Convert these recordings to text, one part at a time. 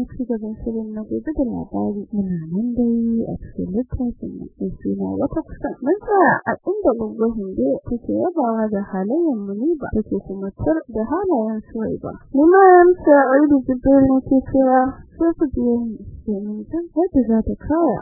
cikin wani cigaban shirin na gobe da labari muna nan dai a cikin littafin da suna wata kusa mun a inda gogo hinde take yabawa da halayen muniba take kuma tar da halayen suwaiba ma amsa aidu jibril ne ke cewa sai ku biyo ni domin san yadda za ta kaya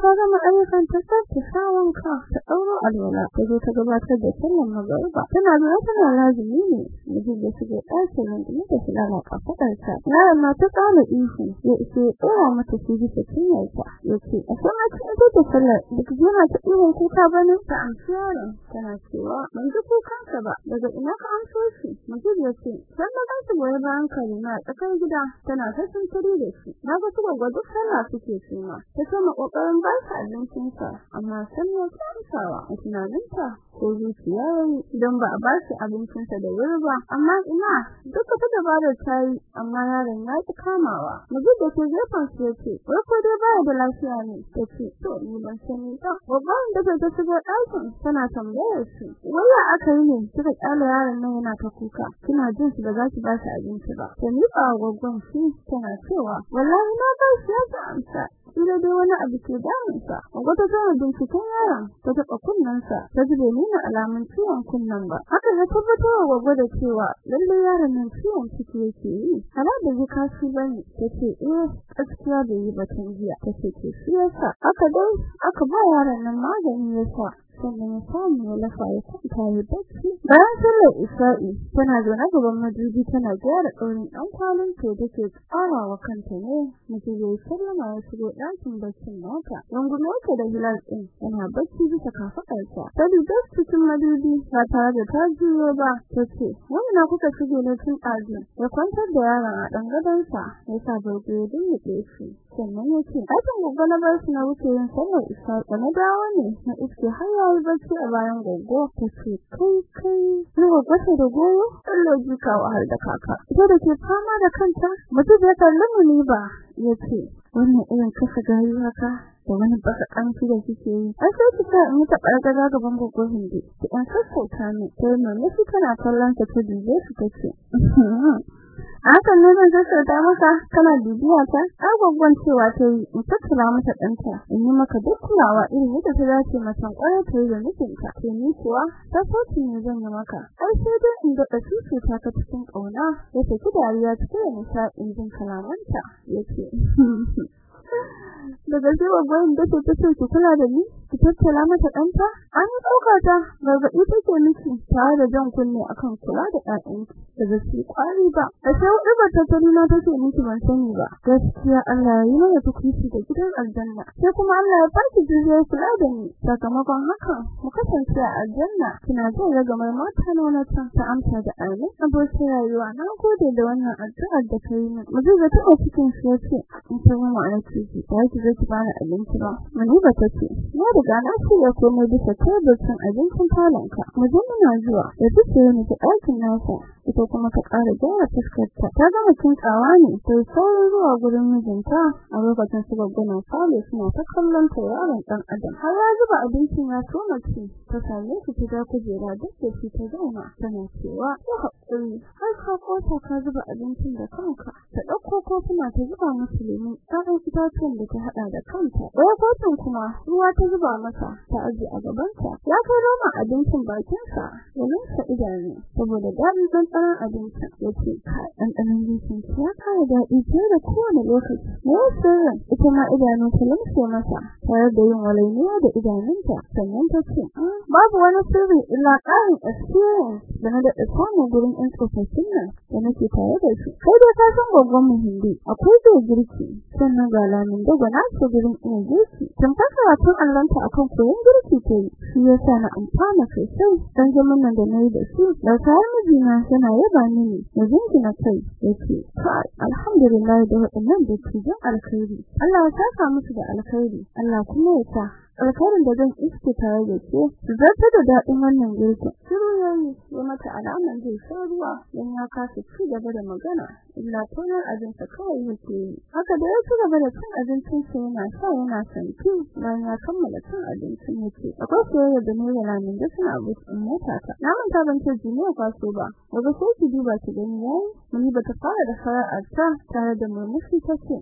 ta gama ayyukan ta sarki sawon ka ta ɗauro alwala ta zo ta gabatar da sallar magariba tana zuwa tana lazimi ne mijin da suke ɗakin nan da ta shiga ga kafaɗarsa yaron ma ta ƙara ihu ya ce ɗora mata shi bisa cinyarta ya ce a san a cikin ita da sallar da ka jira ta ihun kuka ba ne ta amshi yaron tana cewa ban ji kukanka ba daga ina ka amso shi mijin ya ce san da kansu goyi bayan kalima a tsakar gida tana ta tunturi da shi na ga su gwagwa duk sallah suke suma ta sama ƙoƙarin ba shi abincinsa amma san ya tsantawa a tunaninta ko zuciya idan ba a ba shi abincinsa da wuri ba. Amma ina duka ta dabarar ta yi amma yaron ya ki kamawa. Mutum da ke gefen su ya ce wai ko dai baya da lafiya ne? Ta ce to ni ban sani ba. Da ta shiga ɗakin tana tambayar shi waya aka yi ne? Kika ƙyale yaron nan yana ta kuka. Kina jin shi da za ki ba shi abinci ba. Ta miƙa wa gwaggon shi tana cewa wallahi na ba shi ya ta amsa. Ina dai wani abu ke damunsa, wata tana binciken yaron ta taɓa kunnensa, ta ji bai nuna alamun ciwon kunnen ba. Haka ya tabbatar wa gwagwa da cewa lalle yaron nan ciwon ciki yake yi. Hala da ji kashi ba ne, ta ce eh gaskiya bai yi batun jiya, ta ce ke shi yasa. Haka dai aka ba yaron nan magani ya sha. Sannan ya samu ya bacci. Bayan sallar isha'i tana zaune gaban madubi tana gyara ɗaurin ɗan kwalin ta da ke tsara wa kanta ne. Mutum ya sallama ya shigo ɗakin baccin nata. Rungume yake da hilal ɗin yana bacci bisa kafaɗarsa. Ta duba cikin madubi ba tare da ta juyo ba ta ce wani na kuka shige ne tun ɗazu? Ya kwantar da yaron a ɗan gadonsa ya sa bargo ya dinga shi. Sannan ya ce ɗakin gobe na bar su na wuce yin sallar isha'i na dawo ne na iske har ya yi bacci a bayan gogo ta ce kai kai ni gogo ce da goyo? Allah ji ka wahal da kaka. Ita da ke fama da kanta mutum ya kalli mu ne ba ya ce wannan irin kasa gayu haka da wani baka kanci da kike yi. An sai ki ta in ta barka gaban gogo hindi ki an sassauta ne sai mai shi tana kallon ta ta dube shi tace hakan ne zan sassauta maka kana bibiya ta agwagwan cewa ta yi tattara mata ɗanta in yi maka duk kulawa irin yadda ta dace macen ƙwarar ta yi da mijinta. Ke ni kuwa ta sauti ne zan yi maka. Ai sai dai in daɗa ta ka cikin ƙauna ya saki dariya cikin nishaɗin jin kalamanta ya ce daga cewa gwayin da ta ce ki kula da ni ki tattala mata ɗanta? An ɗauka ta. Gargaɗi take miki. Tare da jan kunne akan kula da ƴaƴanki. Da su kwari ba. A sai wani ba ta tani na take miki ban sani ba. Gaskiya Allah ya yi mana tukunci da gidan aljanna. Sai kuma Allah ya baki jirgin kula da ni. Sakamakon haka mu kasance a aljanna. Kina jin raga mai mata na wani ta ta amsa da amin abokin rayuwa. Na gode da wannan addu'ar da kai min. Mu ji ta cikin shi ya ce in ta mu ana ciki ba ki zai bani abinci ba. Mani ba ta ce riga na shirya komai bisa teburin abincin falonka. Mu je muna zuwa da take ni ta ɗakin nasa ita kuma ta ƙara gyara fuskarta. Ta gama tsawa ne sai sauran zuwa gurin mijinta a lokacin su gaggana falo suna ta kallon tauraron ɗan adam. Har ya zuba abincin ya soma ci ta same shi ta kujera duk da shi ta zauna. Tana cewa ya haƙuri har ka kota ka zuba abincin da kanka. Ta ɗauko kofuna ta zuba musu lemun ɗan itatuwan da ta haɗa da kanta. Ɗaya kotun kuma ruwa ta zuba masa ta aje a gabanta. Ya kai roma abincin bakinsa ya nuna idanu saboda daɗin ɗanɗanon abincin ya ce ka ɗanɗanon abincin ya kara daɗi fiye da kowane lokaci ya sirrin ita ma idanu ta lumshe masa tare da yin walainiya da idanunta sannan ta ce babu wani sirri illa ƙarin experience da na daɗa gurin ƴan tsofaffin nan da nake tare da su kai dai ka san gwaggon mu hindi akwai zai girki sannan ga lamin dogo na ce gurin ina girki tun ka karatun allanta akan koyon girki ta shi yasa na amfana sosai dan zaman nan da na yi da shi da kayan mijina yana yaba mini da na kai ya ce kai alhamdulillah da waɗannan da cikin alkhairi. Allah ya saka musu da alkhairi Allah kuma ya sa alkhairin da zan iske tare da ke su zarta da daɗin wannan girkin. Shiru yayi ya mata alaman zai sha ruwa dan ya kasa ci gaba da magana illa tonar abinsa kawai yake haka da ya ci gaba da cin abincin sa yana sha yana santi bayan ya kammala cin abincin yake. Akwai soyayya da nuna lamin da suna abincin mota ta. Na manta ban ce jiniya kwaso ba. Daga sai ki duba ki gani yayi. Muni bata fara da fara'ar ta tare da murmushi tace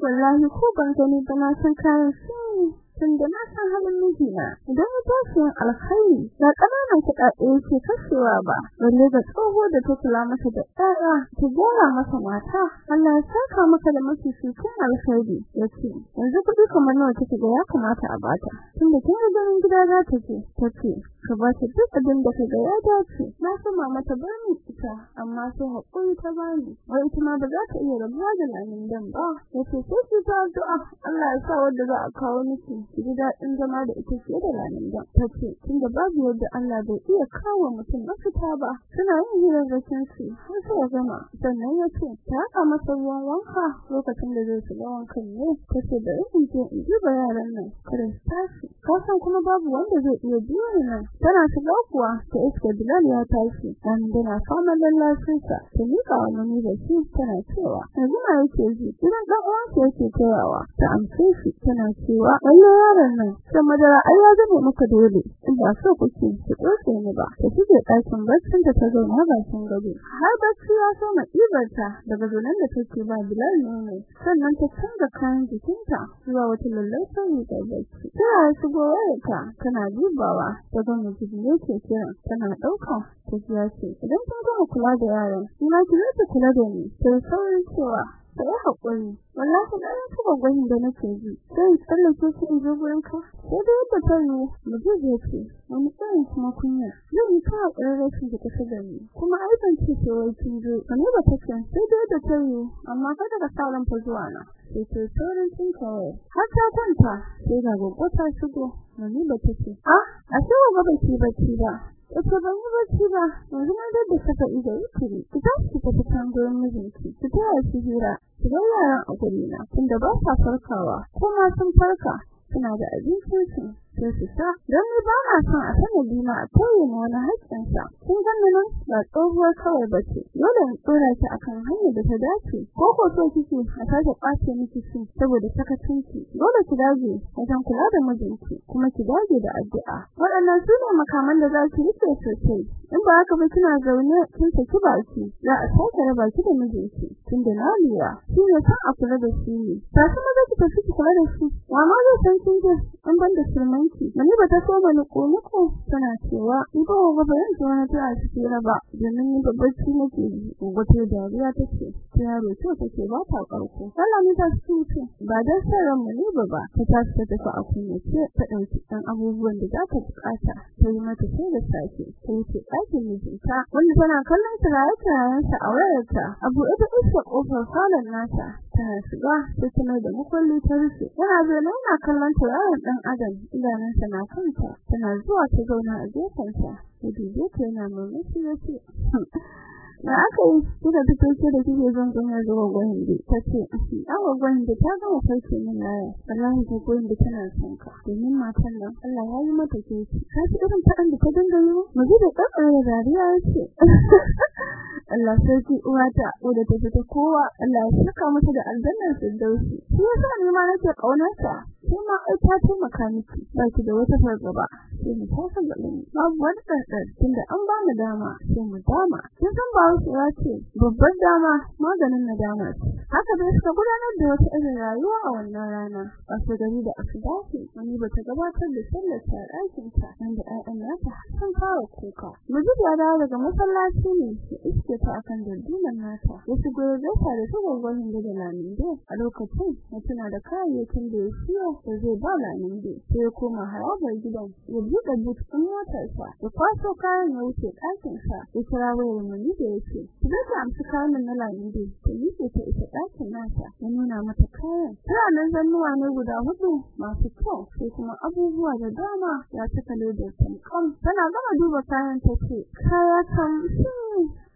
wallahi ko ban gani ba na san kayan shi tunda na san halin mijina idan ya tashi alkhairi na ƙananan kuɗaɗe yake kashewa ba. Balle ga tsoho da ta kula masa da ɗaya ta gyara masa mata Allah ya saka maka da mafi cikin alkhairi. Yace yanzu kuɗi kamar nawa kike ga ya kamata a bata? Tunda kin ga ganin gida za ta ce tace ka ba ta duk abin da kaga ya dace. Na san mama ta bani ita amma sai haƙuri ta bani. Wai ita ma ba za ta iya rabuwa da lamin dan ba. Yace sai ki ta addu'a Allah ya sa wanda za a kawo miki ji daɗin zama da ita fiye da ranar da ta ce tunda babu yadda Allah bai iya kawo mutum mafita ba. Suna yin hirarrakin su har ya gama. Sannan ya ce ta haɗa masa ruwan wanka lokacin da zai shiga wankan ne. Ta ce da in je in duba yaran nan kada su tashi. Kasan kuma babu wanda zai iya biyo nan. Tana shiga kuwa ta iska Bilal ya tashi. Dan dana fama lallashin sa ta mika wa mani da shi tana cewa yanzu ma yake ji? Idan dan uwansa yake kayawa ta amshe shi tana cewa Allah yaron nan sai madara ai ya zama maka dole. In ba so kuke ki doke ni ba. Ta shige ɗakin baccin da ta zauna bakin gado. Har bacci ya so ibarta daga zonan da take ba Bilal ne sannan ta canza kayan jikinta zuwa wata lallausa ne ta bacci ta shigo wayarta? Tana dubawa. Ta ga mutum ne ke kira tana ɗauka. Ta ce idan ta gama kula da yaron ina ki kula da ni. Sai saurin cewa sai haƙuri wallahi da ran kuma gwanin da nake ji. Sai tsallake shi in je gurin ka. Sai da ta yi mu je je ce. Wani tsayin kuma kunya. Zan yi ta hakurin rashin da kusa da ni. Kuma ai ban ce sai wai kin je. Kane ba ta ce. Sai da yadda ta yi amma kada ka sa ran fa zuwa na. Sai ta saurin cin kawai har ta kwanta. Sai ga gogo ta shigo. Mani ba ta ce. Ah a sai wa ba ki bacci ba. Ita ban yi bacci ba. Yanzu na da saka ido yake ki tashi ta fitan gurin mijinki. Ki taya shi hira. Ki ga yaran a guri na tunda ba sa farkawa. Kuma sun farka suna da abincin su. Sai su sa don ni ba na son a sanadi na a tauye ma wani haƙƙinsa. Kun ganni nan ba tsohuwar kawai ba ce. Dole in tsora ki akan hanyar da ta dace. Ko ko so kike a sake ƙwace miki shi saboda sakacinki. Dole ki dage wajen kula da mijinki kuma ki dage da addu'a. Waɗannan su ne makaman da za ki riƙe sosai. In ba haka ba kina zaune kin saki baki za a sake raba ki da mijinki. Tunda na lura shi ne san a kula da shi ne. Ta kuma za ki tafi ki kula da shi. Mama zai san kin in ban da shirmanki mani ba ta so ba nuku tana cewa in ba ga ba yanzu wani ta shi raba. Domin ni babbaci nake ji gobe dariya take. ta yaro ce take ba ta karko Allah ni ta ce ba dan saran mu ne ba ta tashi ta tafi a kunne ce ta ɗauki dan abubuwan da za ta buƙata ta yi mata sai da safe ta yi ce ɗakin mijinta wanda tana kallon turaye-turayensa a wayarta. Abu ita iska ƙofar falon nata tana shiga ta tunar da mukulli ta rufe. Yana zaune yana kallon turaren dan adam idanunsa na kanta tana zuwa ta zauna a gefensa. Ta dube ta yana murmushi ya ce da aka yi kika fito ce da kike zan ganya zuwa gwanin da tace awa gwanin da ta gama sauke min laya wallahi ta gwanin da tana son ka. Domin matan nan Allah ya yi mata keci ka ji irin fadan da ta dinga yi? Mu ji da tsare dariya ce. Allah sarki uwata wadda ta fita kowa Allah ya saka mata da aljannar firdausi. Shi yasa ni ma nake kaunarta kuma ai ta taimaka miki ba ki da wata fargaba. Sai mu tafi gaban babu wani tsardar tunda an ba mu dama sai mu dama. Kin san ba wasu ya ce babbar dama maganin nadama haka dai suka gudanar da wata irin rayuwa a wannan rana. Wasu gari da asibiti wani bata gabatar da sallar ta ɗakin ta wanda ƴaƴan nata sun fara kuka. Mujib ya dawo daga masallaci ne ya iske ta akan dandunan nata. Ya shigo ya gaisa da tagwagwarin da laminde a lokacin ya tuna da kayayyakin da ya siyo. Da zai ba laminde sai ya koma harabar gidan ya buɗe butun motarsa ya kwaso kayan ya wuce ɗakin sa ya kira wayar mani da yake da ta amsa kayan na laminde ta miƙe ta isa ɗakin nata ya nuna mata kayan nan zannuwa ne guda huɗu masu kyau sai kuma abubuwa da dama ya cika ledar tamkam tana gama duba kayan ta ce kaya kam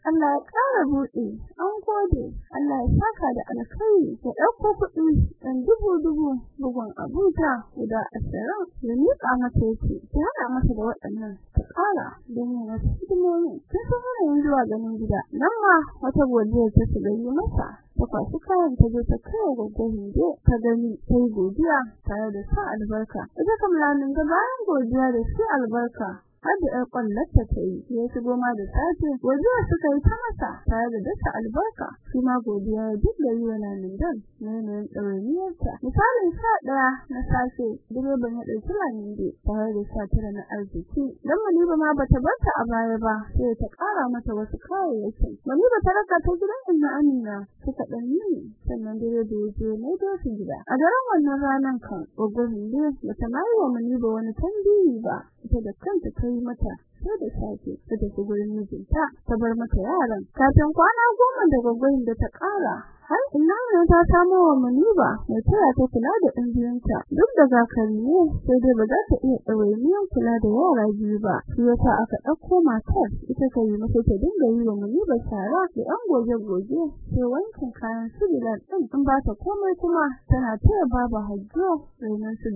Allah ya ƙara buɗe. An gode. Allah ya saka da alkhairi. Ya ɗauko kuɗi ɗan dubu dubu bugun Abuja guda ashirin ya miƙa mata yake. Ta haɗa masa da waɗannan ta ƙara don yin wasu hidimomi. Sun san yanayin zuwa ganin gida. Nan ma wata godiya ta shiga yi masa. Ta kwashi kayan ta je ta kai gwaggo hinde ta gani ta yi godiya tare da sa albarka. Ita kam lamin ga bayan godiya da shi albarka. Har da ƴar ta yi ya shigo ma da safe godiya suka yi ta masa tare da dasa albarka. Shi ma godiya ya duk da yi wa lamin dan na yanayin ɗawainiyarta. Misalin sha ɗaya na safe direban ya ɗauki lamin da tare da sha tara na arziki. Dan Maniba ma bata bar ta a baya ba sai ta ƙara mata wasu kayayyakin. Maniba ta raka ta gidan Inna Amina suka ɗan yi sannan direba ya je mai da su gida. A daren wannan ranan kan gogon Hinde bata mai wa Maniba wani tambayi ba ita da kanta ta yi mata. Sai da safe ta tafi gurin mijinta ta bar mata yaran kafin kwana goma da gogon da ta ƙara har ina ne ta samu wa Maniba mai taya ta kula da ɗan biyunta? Duk da zakari ne sai dai ba za ta iya ɗawainiyar kula da yara biyu ba. Shi yasa aka ɗauko matar ita ta yi mata ta dinga yi wa Maniba shara da ɗan goge-goge. Sai wankin kayan su ɗin in ba ta komai kuma tana taya baba Hajjo rainon su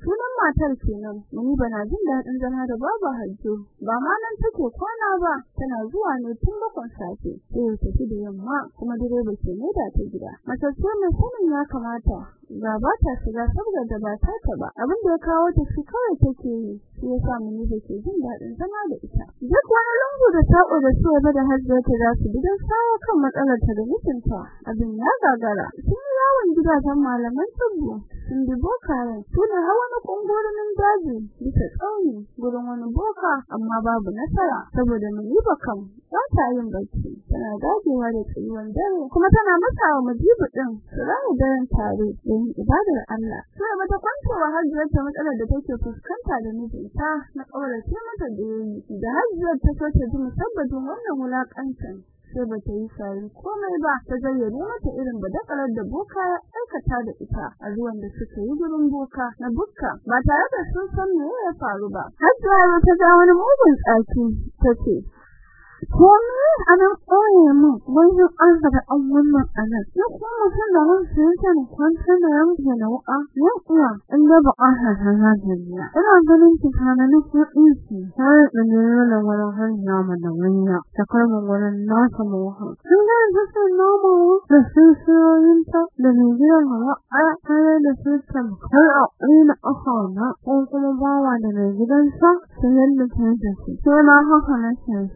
sunan matar kenan. Maniba na jin daɗin zama da baba Hajjo. Ba ma nan take kwana ba tana zuwa ne tun bakon safe. Sai ta tafi da yamma kuma direba ke mai da ta gida. Ce mai sanin ya kamata ga ba ta shiga saboda da ba ta ta ba. Abin da ya kawo ta shi kawai take yi shi yasa yi ke jin daɗin zama da ita. Duk wani lungu da sako da su ba da hajjata za su bi sawo kan matsalar ta da mutunta. Abin ya gagara. Sun yawon gidajen malaman tabbu sun bi bokayen suna hawa na kungurumin daji bisa tsauni gurin wani boka amma babu nasara. Saboda mun yi bakam ba ta yin bacci. Tana dagewa da tsayuwan dare kuma tana masa wa mujibu din su rayu daren tare. Don ibadar Allah. Sai mata kwancewa hajjiyar ta matsalar da take fuskanta da mijinta na kaurace mata da yayi da hajjiyar ta ta ji musabbabin wannan wulakancin sai ba ta yi sayin komai ba ta zayyane mata irin badakalar da boka ya aikata da ita a zuwan da suka yi gurin boka na bukka. Ba tare da sun san me ya faru ba. Har ta ga wani mugun tsaki tace komai a nan koye mu wajen arzaka an wannan a nan ya kuma mutum da wani sun san kwanta da yanke da wuka ya kuwa in da ba a hasa na duniya ina ganin ki kana na ku inki har da ne da wani hanya ma da wanya ta nasa mu ha sun ga su sun noma da sun soyin ta da ne gidan hawa a tare da su ta har a ina aka na ko kuma bawa da ne gidansa sun yadda ta yi su to na haka na sai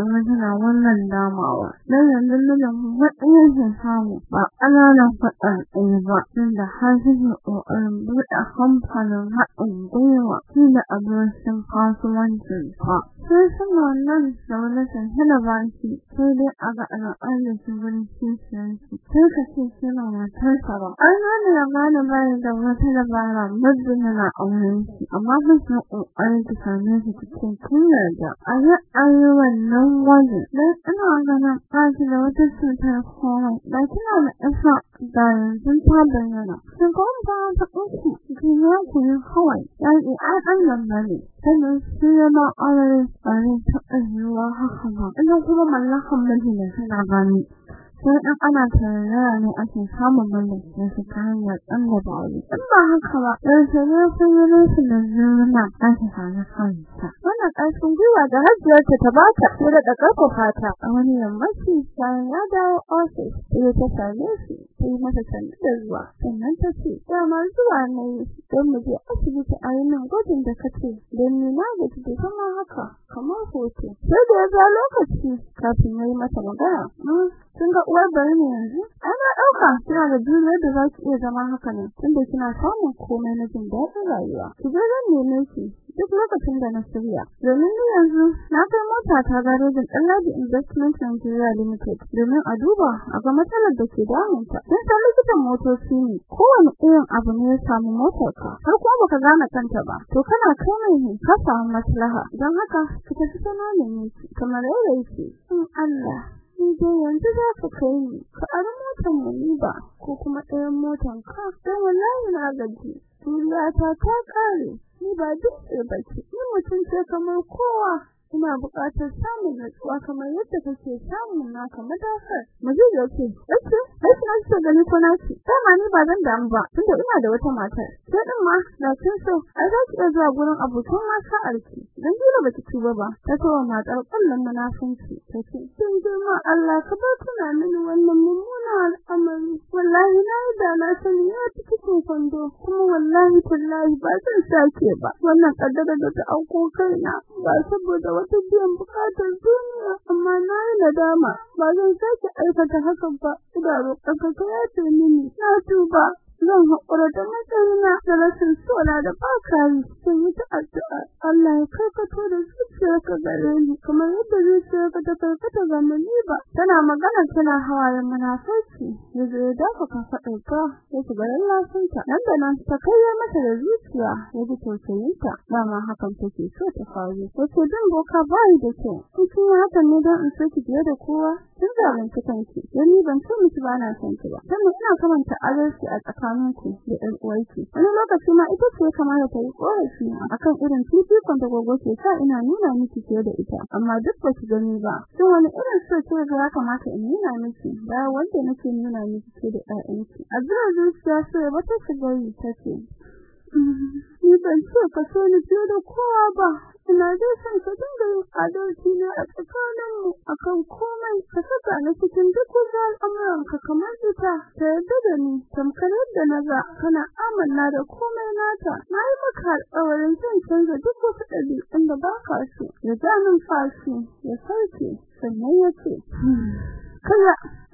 amma tana wannan damawa dan yanzu nan matsayin shi samu ba ƙananan faɗa ɗaya ba tunda har suke ƙoƙarin buɗe kamfanin haɗin gwiwa shi da abokin kasuwancin sa sai suna nan da wani sansana baki sai dai a ga al'adar da su wurin kishiyar shi sai ka ce suna matarsa ba an gane ya gane bayan da wata dabara muddin yana auren shi amma ba su ƙoƙarin ta same shi cikin kunyar da a yi ayi wannan gwajin dan ina ganin kashi da wata cutar komai da kina da isa da yanzu ta bayyana shin ko ba ta uku kina ku yi kawai dan i an nan ba ne sannan shi ya ba aure ba ne ta ayyuwa haka ba ina kuma mallakan miji ne suna gani sai in ana tarayya ne ake samun mallake su ta hanyar ɗan dabaru in ba haka ba yi nasu da zuna ake hana ƙarfin gwiwa da hajjiyarta ta bata ko da ƙarfafa ta a wani yammaci bayan ya ofis sai ta same ta yi masa sannu da zuwa. Sannan ta ce dama zuwa na yi don mu je asibiti a yi min gwajin da ka ce don ni na gaji zama haka. Kamar hoto sai da ya ja lokaci kafin ya yi masa magana. Kin ga uwar bari ne yanzu? Ana ɗauka kina da duniyar da za ki iya zama haka ne tunda kina samun komai na jin daɗin rayuwa. Ki ga zan neme ki duk lokacin da na shirya. Domin ni yanzu na kai mota ta garejin Ɗanladi Investment Nigeria Limited domin a duba a ga matsalar da ke damunta. Don san likitan motoci ne kowane irin abu ne ya samu motar ka har kuma baka gane kanta ba. To kana kai mai ka samu maslaha. Don haka ki tafi sana ne kamar yadda yake in Allah ni dai yanzu za ka kai ni ka ari motar mu ba ko kuma ɗayan motar ka don wallahi na gaji duniya ta ta kare ni ba dutse ba ce ni mutum ce kamar kowa ina buƙatar samun natsuwa kamar yadda kake samun naka madafar Majid ya ce "Dace, dace na ce gani ko na ce dama ni ba zan damu ba tunda ina da wata matar ke din ma na kin so ai za ki iya zuwa gurin abokan wasa arki dan dole baki tuba ba. Ta wa matar kullum munafunci. Tace kin girma Allah ka ba tuna mini wannan mummuna al'amari. Wallahi na da na sani ya cikin kwando kuma wallahi tallahi ba zan sake ba. Wannan kaddara da ta auko kaina ba saboda wata biyan buƙatar duniya amma na yi nadama. Ba zan sake aikata hakan ba. Ina roƙon ka ka ya ce mini. Na tuba. Zan haƙura da matsayina da rashin sona da bakari sun yi. Ta addu'a. Allah ya karkato da zuciyarka gare ni kamar yadda zuciyarka ta karkata ga ba tana magana tana hawayen munafici ya zo ya dafa kafaɗarka ya shiga lallacinta. Nan da nan ta kayyar mata da zuciya ya ji tausayinta. Dama hakan take so ta faru. Wace din boka bai da kyau. Yi hakan ne don in so ki biye da kowa? Kin zalunci kanki dan ni ban so miki ba na son ki ba. Sannan ina kamanta adalci a tsakaninku da ɗan uwarki wani lokaci ma ita ce kamar ta yi korafi akan irin fifikon da gogo ke sa ina nuna miki fiye da ita. Amma duk ba ki gani ba. Sai wani irin so ce ga ya kamata in nuna miki da wanda nake nuna miki ke da ƴaƴanki a zuwa zuciya sai wata shigari tace ni ban so da kowa ba ina dai son ka dinga a tsakaninmu akan komai ka ni cikin duk wasu al'amuran ka kamar ita ta da na ga kana amanna da komai nata na yi zan canza duk wasu ɗabi'un da ba ka so ya ja numfashi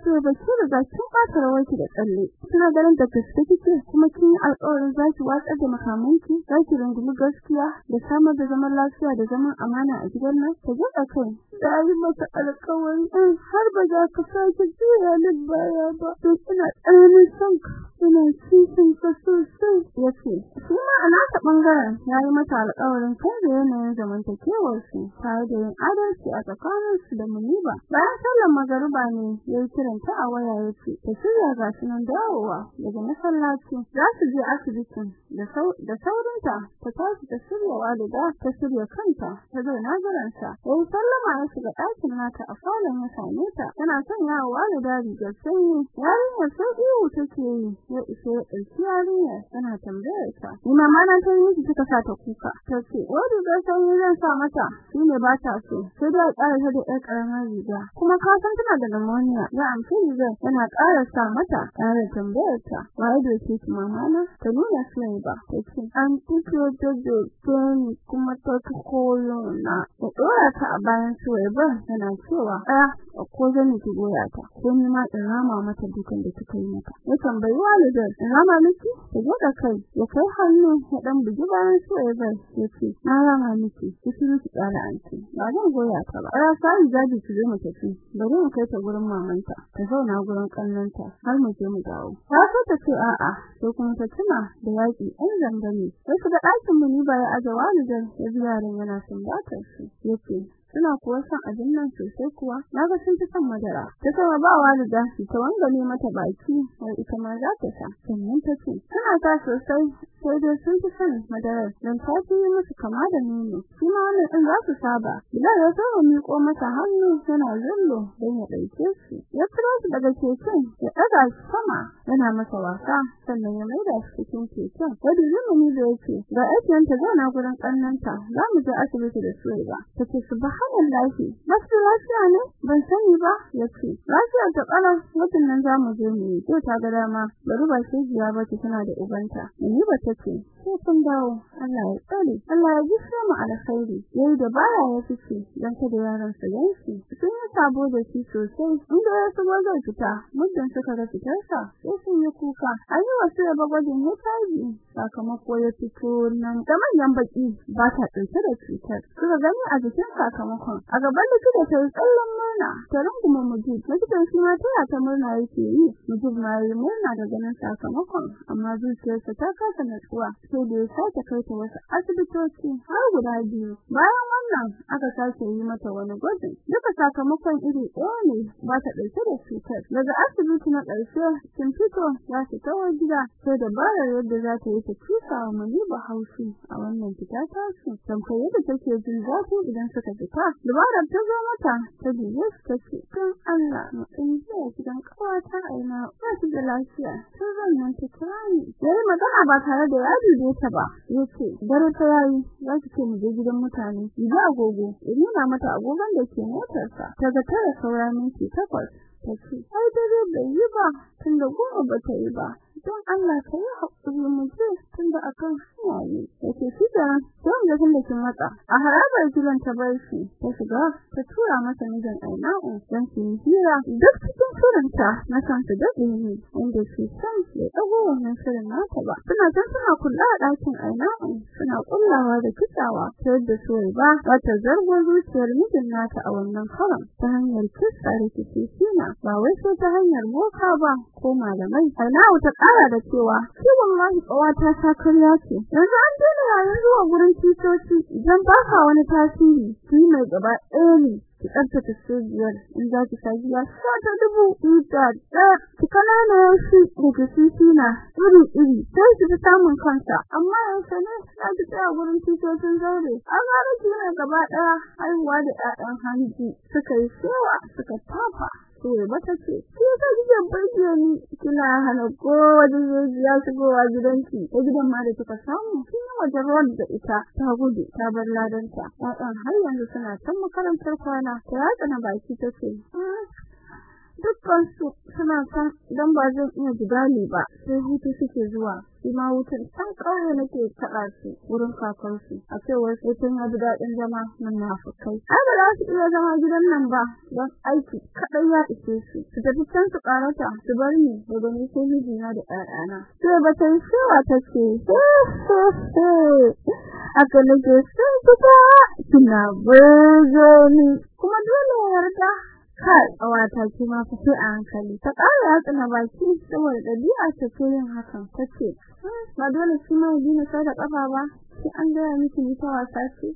sai ba ki riga kin bata rawarki da tsalle. Kina ganin da gaske kike kuma kin yi alƙawarin zaki watsar da makamanki zaki rungumi gaskiya da samar da zaman lafiya da zaman amana a gidan nan. Ta ga kai da yi masa alƙawari in har ba za ka sake juya ni baya ba. To ina tsananin son ka ina cikin ka sosai. Yace kuma a nasa ɓangaren ya yi mata alƙawarin kai da yanayin zamantakewar su tare da yin adalci a tsakaninsu da muniba. Bayan sallar magariba ne ya yi kiran ta a waya ya ce ta shirya ga sunan dawowa daga masallaci za su je asibitin da da saurinta ta tashi ta shirya da ta shirya kanta ta zo nazaransa yayi sallama ya shiga ɗakin nata a falon ya same ta. Tana son yawa da dari da sanyi. Yarinyar sai ihu take yi ya isa ya ɗauki yarinyar tana tambayar ta. Ni mama na ta yi kika sa ta kuka. Ta ce wani da sanyi zan sa mata shine ba ta so. Sai dai ƙara ta da ƴar riga. Kuma ka san tana da pneumonia? Ya rigar yana ƙara sa mata ƙara tambayar ta waye da ke ki mama na? Ta nuna sai ba. Ta ce an fito da dokin kuma ta koyo na. Ta ɗora ta a bayan suwaiba tana cewa ɗaya ko zan ki goya ta ko ni ma in rama mata dukan da kika yi mata. Ya tambayi walidar in rama miki? Ta goda kai ya kai hannu ya dan bugi bayan suwaiba ya ce na rama miki ki shiru ki tsara anti ba zan goya ta ba. Ra sai zabi ki zo mu tafi bari mu kai ta gurin mamanta. Ta zauna gurin kallanta har mu je mu dawo. Ta so ta ce a'a sai kuma ta tuna da yaki ɗan zamba ne sai ga ɗakin mu ni ba ya aje walidar ya ji yaron yana sumbatar shi. Yace suna kuwa son abin nan sosai kuwa. Naga sun fi son madara. Ta sama ba walida shi ta wangale mata baki wai ita ma za ta sha. Sannan ta ce tana ta sosai sai dai sun fi son madara dan ta fi musu kama da nono. Shi ma wannan din za su saba. Bilal ya saba miƙo mata hannu yana zullo don ya ɗauke shi. Ya fito su daga keken ya ɗaga shi sama yana masa wasa sannan ya maida shi cikin keken. Wadda zulumi da yake ga ajiyanta zauna gurin ƙannanta za mu je asibiti da su ba. Ta ce su ba subhanallahi masu lafiya ne? Ban sani ba ya ce lafiya ta kala mutum nan za mu je mu yi. Ta ga dama. Bari ba shi jiya ba ta tana da ubanta. Ni ba ta ce. Ko kun dawo. Allah ya tsare. Allah ya ji mu alkhairi. Yayi da baya ya fice. Dan kada yaran su yanki sun yi sabo da shi sosai. Inda ya su zai fita. Muddin suka ga fitarsa sai sun yi kuka. Ayi wasu ya bagwajin ya taji sakamako ya fito nan. Da manyan baki ba ta ɗauke da cutar. Suka gani a jikin sakamakon a gaban ta yi tsallan murna. Ta runguma mujib likitan shi ma tana ta murna yake yi. Mujib ma yi murna da ganin sakamakon amma zuciyarsa ta kasa natsuwa sai da ya sake kai ta wasu asibitoci har guda biyu. Bayan wannan aka sake yi mata wani gwajin. Duka sakamakon iri ɗaya ne ba ta ɗauke da cutar. Daga asibiti na ƙarshe sun fito za su tawo gida sai da barar yadda za ta yi ta tusa wa Muniba haushi a wannan fita ta su tamkar yadda take jin zafi idan suka fita. Dabarar ta zo mata ta biye su ta ce kan Allah mu ɗan zuwa gidan ƙawata aina ba su da lafiya sun zan nan ta kira ni magana ba tare da ya dube ta ba ya ce dare ta yayi za ki ce mu je gidan mutane idan agogo ya nuna mata agogon da ke motarsa ta ga tara saura minti takwas ta ce ai dare bai yi ba tunda goma ba ta yi ba don Allah ka yi haƙuri mu je tunda akan hanya ne ya ce shi da don da kin matsa a harabar gidan ta bar shi ta shiga ta tura masa mijin Aina'u don su hira duk cikin shirinta na san su da ne inda shi san ya dago wannan shirin nata ba suna can suna kula a ɗakin Aina'u suna kullawa da kitsawa ta yadda soyi ba wata zargon zuciyar mijin nata a wannan karan ta hanyar kissa da kisina ba wai sai ta hanyar boka ba ko malamai Aina'u ta ƙara da cewa shi wallahi ƙawata ta karya ce. Yanzu an daina yayin zuwa gurin titoci idan ba ka wani tasiri shi mai gaba ɗaya ne ki tsaftace sojiyar in za ki sajiya sa ta dubu ita da ki kanana shi daga sisina iri iri sai ki ta samun kansa. Amma yanzu ne za ki tsaya gurin titocin zaure? An ga ki ne gaba ɗaya haihuwa da ɗaɗan hanji suka yi shewa suka tafa. Sai bata ce ke ka gidan burge ni kina hana ko wani ya shigowa gidanki ta gidan ma da kika samu. Kin wajen ruwan da ita ta gudu ta bar ladanta. Ɗan har yanzu suna can makarantar kwana. Ta yatsa na baki ta ce dukkan su suna san dan ba zan iya jidali ba sai hutu suke zuwa. Shi ma wutar san kawai nake taɓa su wurin kakansu. A cewar tun ya ji daɗin zama munafukai. Ai ba za su iya zama gidan nan ba don aiki kaɗai ya ishe su. Su tafi can su ƙarata su bar ni daga ni sai mijina da ƴaƴana. Sai ba ta yi shewa ta ce haka nake son fita kina burge kuma dole ya yarda kai awata kuma fa sai a hankali. Ta ƙara yatsa na baki saboda ɗabi'a ta ce yin hakan. Tace ba dole shi ma yi sai da ƙafa ba. Sai an gaya miki ni ta wasa ce.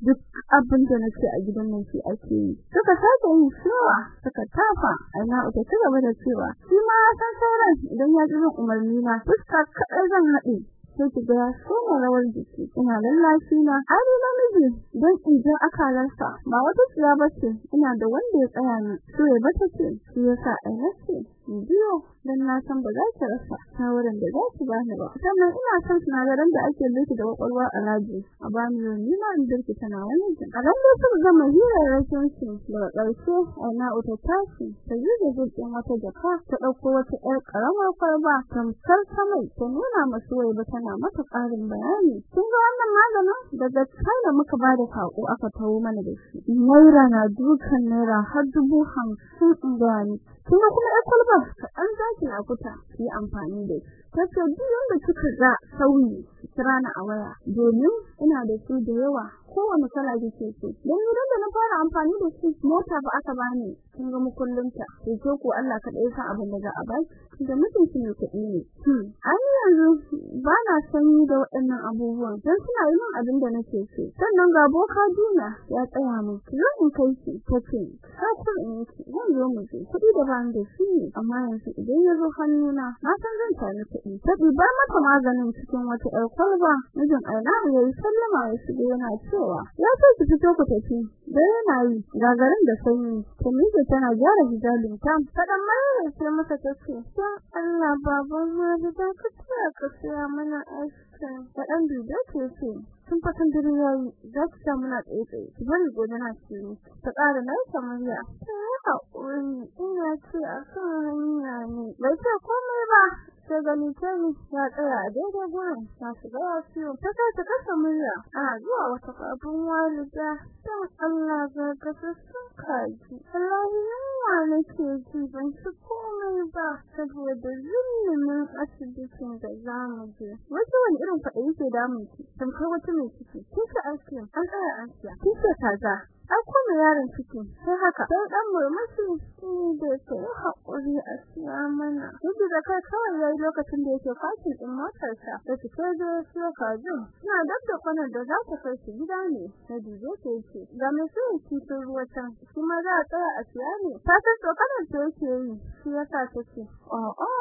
Duk abin da nake a gidan nan shi ake yi. Suka sake yin shewa suka tafa. Aina uta ci gaba da cewa shi ma san sauran idan ya ji umarni na fuska kaɗai zan haɗe. Sai ki ga soma rawar jiki ina lallashi na har namiji dan idan aka rasa ba wata tsiya bace ina da wanda ya tsaya ni so ya bata ce shi yasa ai nace biyo dan na san ba za ki rasa shawaran da za ki bani ba. Sannan ina son sinadaran da ake liki da ƙwaƙwalwa a raji a bani ni ma in dirki tana wani jin. A ran da su gama hirarrakin su. Daga ƙarshe aina uta tashi ta yi da zuciyar wata jaka ta ɗauko wata ƴar ƙaramar kwalba tamkar ta mai ta nuna masu wai ba tana mata ƙarin bayani. Kin ga wannan maganin? Daga China muka ba da sako aka tawo mana da shi. Naira na dukan naira har dubu hamsin in gani kuma kuma ƴar kwalba kaɗan zaki na kuta yi amfani da shi. Tace duk yanda kika ga sauyi kira ni a waya. Domin ina da su da yawa kowane kala kike so. Dan idan da na fara amfani da shi mota ba aka bani kin ga mukullunta sai ko Allah kada ya san abin da za a baki da mutunci ne kuɗi ne. An yanzu ba na sanyi da waɗannan abubuwan. Dan suna yi min abin da nake so. Sannan ga boka duniya ya tsaya min. Zo in kai ki tace ka ku in ki zan zo mu je. Kuɗi da ban da shi amma yanzu idan ya zo hannuna na san zan tare tabi ba mata maganin cikin wata ƴar kwalba mijin ya yi sallama ya shigo yana cewa ya so ki fito ku tafi. Da yana yi gagarin da sanyi. Tamika tana gyara hijabin ta fadan mai sai mata tace dan Allah baban ma da ka tsaya ka tsaya mana aska fadan duda ce ce sun fatan dare yayi za ki sa muna tsaye tsaye ki bari gobe na ci ta ƙara na kamar ya haƙuri ina ce a kan hanya ne bai ce komai ba. Sai gani tani ya tsaya a daidai gurin. Ta shiga ciwo. Ta kai ta kasa murya. Ana zuwa wata babun walida dan Allah ga gasassun kaji. Wallahi yawa nake ji. Ban ci komai ba. Saboda zulumin asibitin da za mu je. Wasu wani irin faɗa yake damun ki? Tamkar wata mai ciki. Kika asiya an tsaya asiya kika kaza. An kuma yaron ciki sai haka. Sai dan murmushi ni da ta haƙuri a siya mana. Duk da kai kawai yayi lokacin da yake fakin din motarsa da fito da su kajin. Suna dab da kwanar da za ta kai su gida ne na duje ta yake. Ga sun cikin ruwa can kuma za a a siya ne. Ta san tsokanar ta yake yi shi yasa ta ce a'a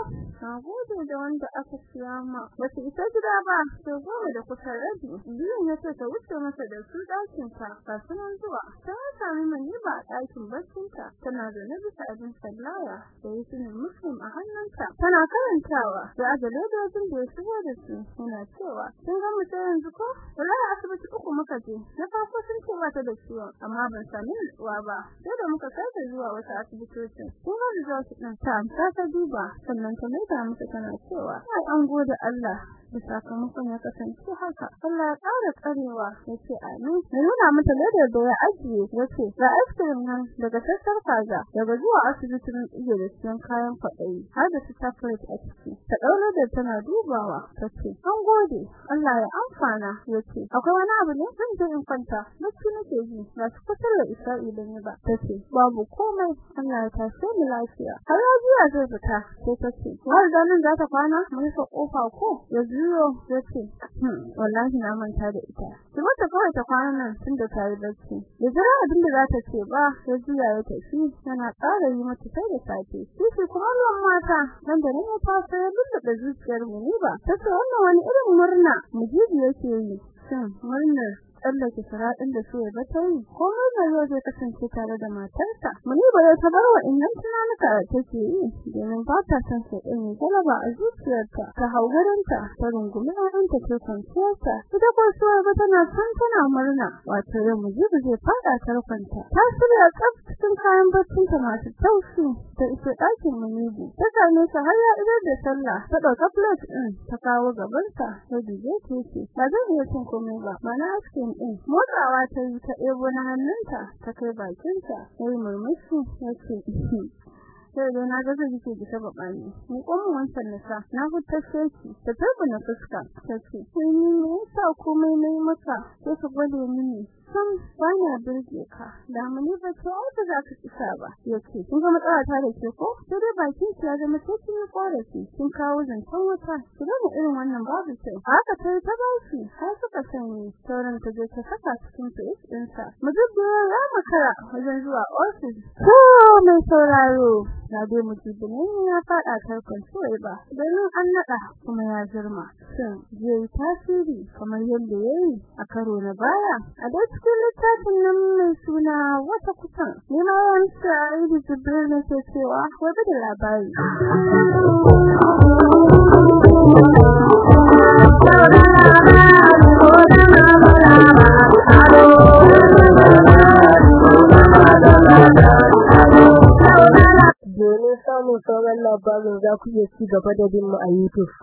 na gode da wanda aka siya ma. Ba su isa gida ba sai goma da kusa rabi. Biyun ya ce ta wuce masa da su ɗakin ta kafin zuwa. Ta sami maniba a ɗakin barcinta tana zaune bisa abin sallaya da yi sunan muslim a hannunta. Tana karantawa da aga ledojin da ya shigo da su yana cewa kin ga mutum yanzu ko? Wallahi asibiti uku muka je. Na farko sun ce ba ta da ciwon amma ban sami nutsuwa ba. Sai da muka kai ta zuwa wasu asibitocin. Kun ga result din ta ta duba sannan ta maida musu tana cewa an gode Allah. Sakamakon ya kasance haka. Allah ya ƙara tsarewa ya ce amin. Ya nuna mata ledar da ya ajiye ya ce ga ice nan daga sassar kaza daga zuwa asibitin iya da siyan kayan kwaɗayi har da su chocolate a ciki. Ta ɗaura da tana dubawa tace an gode Allah ya amfana ya ce akwai wani abu ne? Zan je in kwanta bacci nake ji ba su kusa da Isra'i da ni ba. Tace babu komai Allah ya tashe mu lafiya. Har ya zai fita sai tace har nan za ta kwana? Mun sa ƙofa ko? Ya zuyo ya ce wallahi na manta da ita. Ki mata kawai ta kwana nan tunda ta yi bacci. Da jira abin da za ta ce ba ya juya ya tafi. Yana ƙara yi mata sai da safe. Shi kuma ruwan mata. Nan da nan ta sai ya da zuciyar mu ne ba tace wannan wani irin murna. Mujibi yake yi. Shin murnar tsallake siraɗin da su ya ta yi. Ko mai yau zai kasance tare da matarsa. Muni ba ta bar wa innan tunanuka take yi domin ba ta san sai ɗin galaba a zuciyarta. Ta hau garinta ta rungumi ta kwanciyarta. Ita ko suwa ba tana san tana murna wato yau mujibu zai faɗa tarkonta ta shirya tsaf cikin kayan baccinta masu taushi ta isa ɗakin munibu ta same sa har ya idar da sallah. Ta ɗauka plate ɗin ta kawo gabanta ta duje ce ba zan iya cin komai ba. Mana askin din motsawa ta yi ta ɗebo na hannunta ta kai bakinta sai murmushi ya ce sai dai na ga zai yake bisa babani ni kuma wancan nasa na fitar sheki ta tabbata na fuska tace sai ni ne yasa komai na yi maka? Sai ka gode mini san bana burge ka. Da muni ba ce ai ba za ka kisa ba. Yace kun ga matsala ta da ke ko? Sai dai bakin ki ya zama sai kin kin kawo zancen wata ki ga irin wannan babu sai haka sai ta bashi har suka sani sauran ta je ta saka cikin fridge ɗinsa. Mujibbi ya makara wajen zuwa office ko mai sauraro na dai mujibi ne ya fada tarkon suwai ba. Don an nada kuma ya girma. Shin zai tasiri kamar yadda yayi a karo na baya? A dai cikin littafin nan mai suna wata kusan ni ma yan sai da jibril ne ke cewa gobe da labari Domin samun sauran labarin za ku iya ci gaba da bin mu a YouTube.